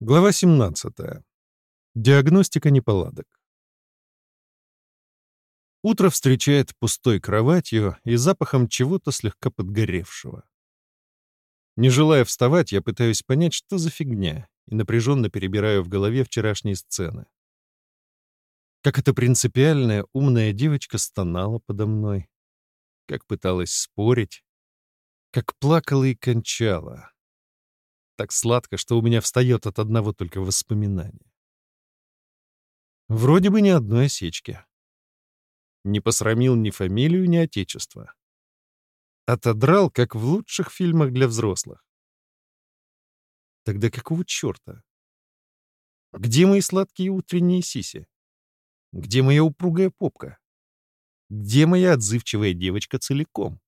Глава 17. Диагностика неполадок. Утро встречает пустой кроватью и запахом чего-то слегка подгоревшего. Не желая вставать, я пытаюсь понять, что за фигня, и напряженно перебираю в голове вчерашние сцены. Как эта принципиальная, умная девочка стонала подо мной, как пыталась спорить, как плакала и кончала так сладко, что у меня встает от одного только воспоминания. Вроде бы ни одной осечки. Не посрамил ни фамилию, ни отечество. Отодрал, как в лучших фильмах для взрослых. Тогда какого черта? Где мои сладкие утренние сиси? Где моя упругая попка? Где моя отзывчивая девочка целиком?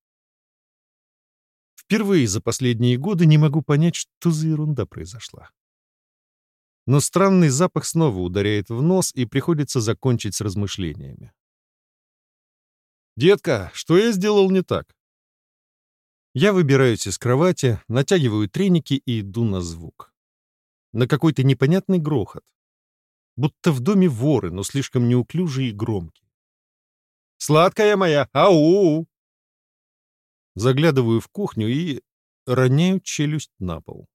Впервые за последние годы не могу понять, что за ерунда произошла. Но странный запах снова ударяет в нос, и приходится закончить с размышлениями. «Детка, что я сделал не так?» Я выбираюсь из кровати, натягиваю треники и иду на звук. На какой-то непонятный грохот. Будто в доме воры, но слишком неуклюжие и громкие. «Сладкая моя! Ау!» Заглядываю в кухню и роняю челюсть на пол.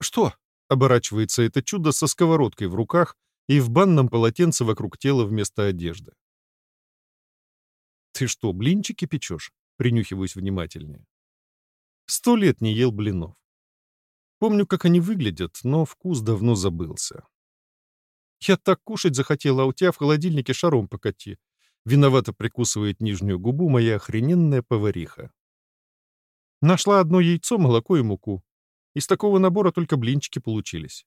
«Что?» — оборачивается это чудо со сковородкой в руках и в банном полотенце вокруг тела вместо одежды. «Ты что, блинчики печешь?» — принюхиваюсь внимательнее. Сто лет не ел блинов. Помню, как они выглядят, но вкус давно забылся. Я так кушать захотела, а у тебя в холодильнике шаром покати. Виновато прикусывает нижнюю губу моя охрененная повариха. Нашла одно яйцо, молоко и муку. Из такого набора только блинчики получились.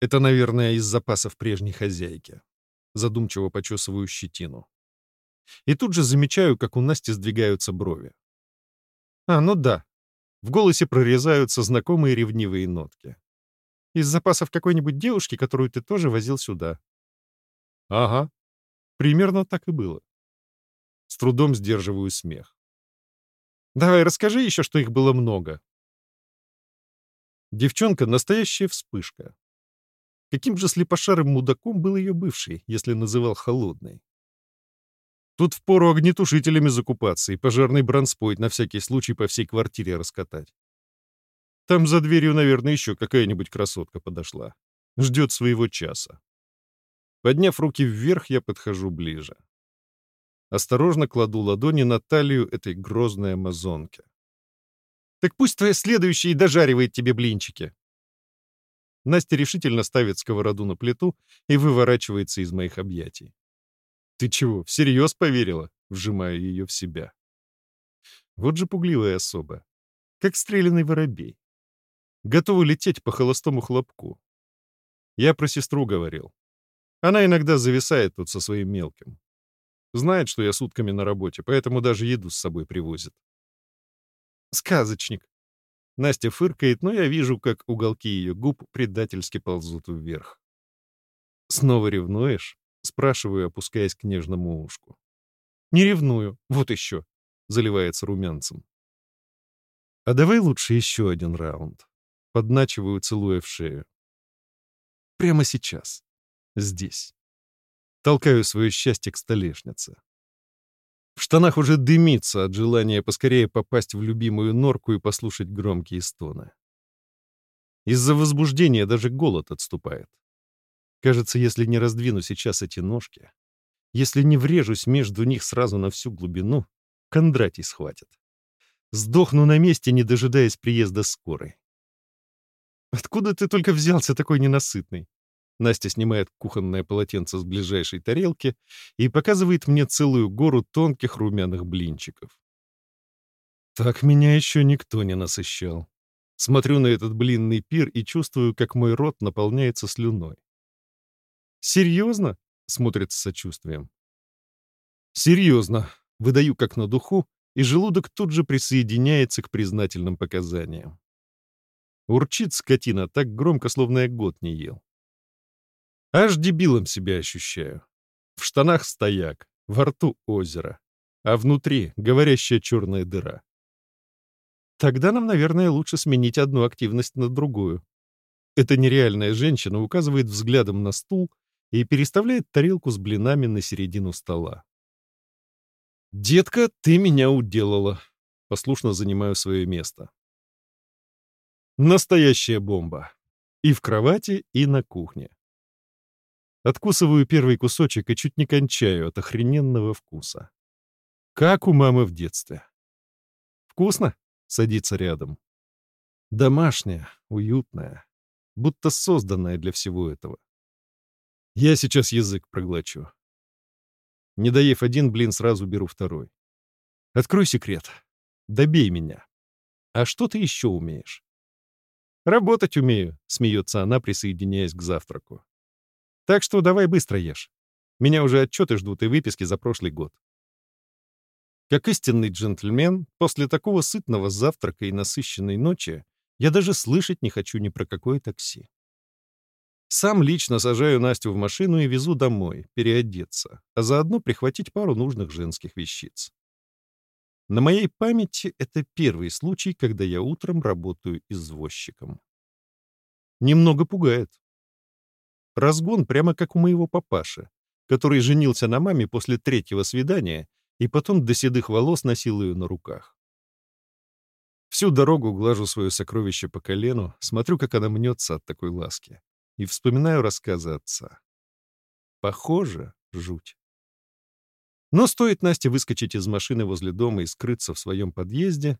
Это, наверное, из запасов прежней хозяйки. Задумчиво почесываю щетину. И тут же замечаю, как у Насти сдвигаются брови. А, ну да. В голосе прорезаются знакомые ревнивые нотки. Из запасов какой-нибудь девушки, которую ты тоже возил сюда. Ага, Примерно так и было. С трудом сдерживаю смех. Давай, расскажи еще, что их было много. Девчонка — настоящая вспышка. Каким же слепошарым мудаком был ее бывший, если называл холодной? Тут впору огнетушителями закупаться и пожарный бронспойт на всякий случай по всей квартире раскатать. Там за дверью, наверное, еще какая-нибудь красотка подошла. Ждет своего часа. Подняв руки вверх, я подхожу ближе. Осторожно кладу ладони на талию этой грозной амазонки. «Так пусть твоя следующая и дожаривает тебе блинчики!» Настя решительно ставит сковороду на плиту и выворачивается из моих объятий. «Ты чего, всерьез поверила?» — вжимаю ее в себя. Вот же пугливая особа. Как стрелянный воробей. Готова лететь по холостому хлопку. Я про сестру говорил. Она иногда зависает тут со своим мелким. Знает, что я сутками на работе, поэтому даже еду с собой привозит. Сказочник. Настя фыркает, но я вижу, как уголки ее губ предательски ползут вверх. «Снова ревнуешь?» — спрашиваю, опускаясь к нежному ушку. «Не ревную, вот еще», — заливается румянцем. «А давай лучше еще один раунд». Подначиваю, целуя в шею. «Прямо сейчас» здесь. Толкаю свое счастье к столешнице. В штанах уже дымится от желания поскорее попасть в любимую норку и послушать громкие стоны. Из-за возбуждения даже голод отступает. Кажется, если не раздвину сейчас эти ножки, если не врежусь между них сразу на всю глубину, Кондратий схватит. Сдохну на месте, не дожидаясь приезда скорой. Откуда ты только взялся такой ненасытный? Настя снимает кухонное полотенце с ближайшей тарелки и показывает мне целую гору тонких румяных блинчиков. Так меня еще никто не насыщал. Смотрю на этот блинный пир и чувствую, как мой рот наполняется слюной. «Серьезно?» — смотрит с сочувствием. «Серьезно», — выдаю как на духу, и желудок тут же присоединяется к признательным показаниям. Урчит скотина так громко, словно я год не ел. Аж дебилом себя ощущаю. В штанах стояк, во рту озеро, а внутри говорящая черная дыра. Тогда нам, наверное, лучше сменить одну активность на другую. Эта нереальная женщина указывает взглядом на стул и переставляет тарелку с блинами на середину стола. «Детка, ты меня уделала!» Послушно занимаю свое место. Настоящая бомба. И в кровати, и на кухне. Откусываю первый кусочек и чуть не кончаю от охрененного вкуса. Как у мамы в детстве. «Вкусно?» — садится рядом. Домашняя, уютная, будто созданная для всего этого. Я сейчас язык проглочу. Не доев один блин, сразу беру второй. Открой секрет. Добей меня. А что ты еще умеешь? Работать умею, смеется она, присоединяясь к завтраку. Так что давай быстро ешь. Меня уже отчеты ждут и выписки за прошлый год. Как истинный джентльмен, после такого сытного завтрака и насыщенной ночи я даже слышать не хочу ни про какое такси. Сам лично сажаю Настю в машину и везу домой, переодеться, а заодно прихватить пару нужных женских вещиц. На моей памяти это первый случай, когда я утром работаю извозчиком. Немного пугает. Разгон прямо как у моего папаши, который женился на маме после третьего свидания и потом до седых волос носил ее на руках. Всю дорогу глажу свое сокровище по колену, смотрю, как она мнется от такой ласки и вспоминаю рассказы отца. Похоже, жуть. Но стоит Насте выскочить из машины возле дома и скрыться в своем подъезде,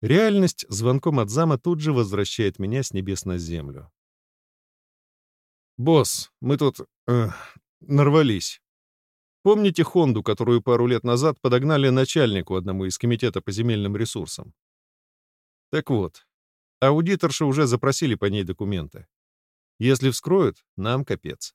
реальность звонком от зама тут же возвращает меня с небес на землю. «Босс, мы тут... Э, нарвались. Помните Хонду, которую пару лет назад подогнали начальнику одному из комитета по земельным ресурсам? Так вот, аудиторши уже запросили по ней документы. Если вскроют, нам капец.